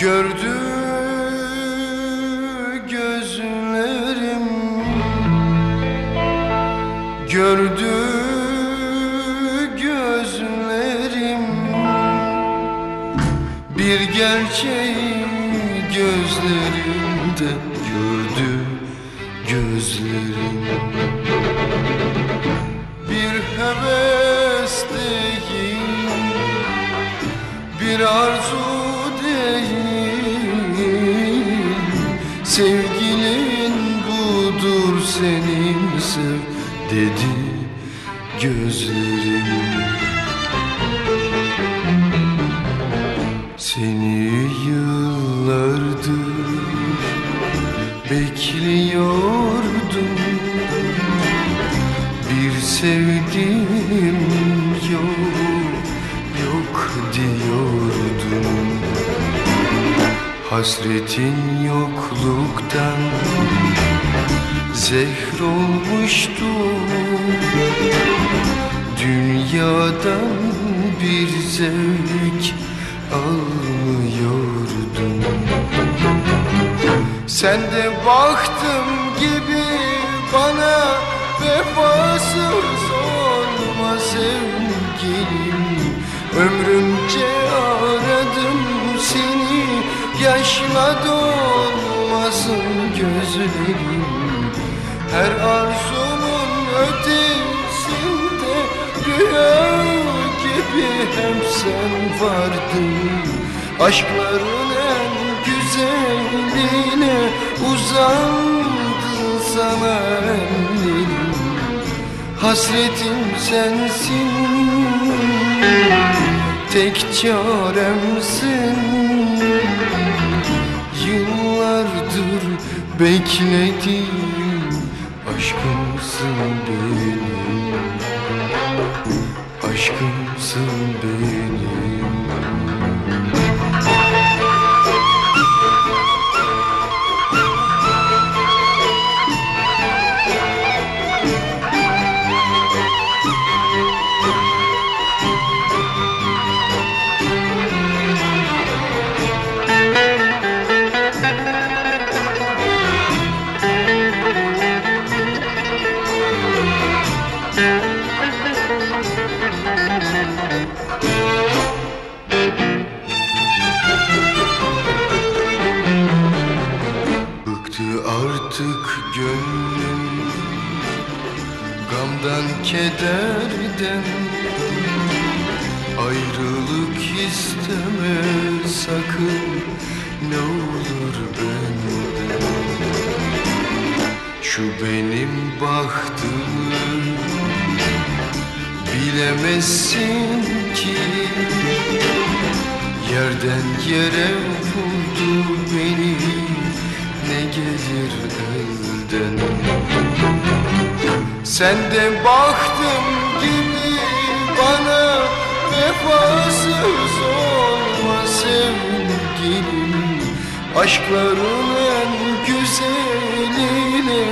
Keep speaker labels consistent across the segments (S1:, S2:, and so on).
S1: Gördü gözlerim. Gördü gözlerim. Bir gerçeği gözlerimde gördü gözlerim. Bir heves değil Bir arzu senin sev dedi gözlerim. Seni yıllardır bekliyordum. Bir sevdim yok yok diyordum. Hasretin yokluktan zehr olmuştu Dünyadan bir zevk almıyordum. Sen de baktım gibi bana vefasız olma sevgilim. Ömrümce aradım seni yaşla dolmasın gözlerim Her arzumun ötesinde rüya gibi hep sen vardın. Aşkların en güzeline uzandı sana ellerim Hasretim sensin Tek çaremsin. Yıllardır bekledim Aşkımsın benim artık gönlüm Gamdan kederden Ayrılık isteme sakın Ne olur benden. Şu benim bahtımı Bilemezsin ki. Yerden yere vurdu beni gelir elden. Sen de baktım gibi bana Vefasız olma sevgilim. Aşkların en güzeline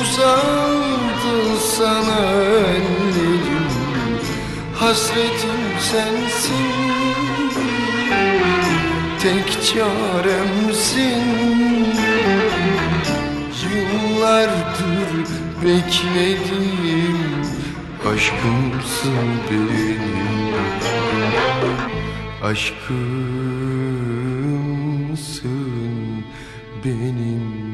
S1: Uzandı sana ellerim. Hasretim sensin. Tek çaremsin yıllardır bekledim. Aşkımsın benim Aşkımsın benim.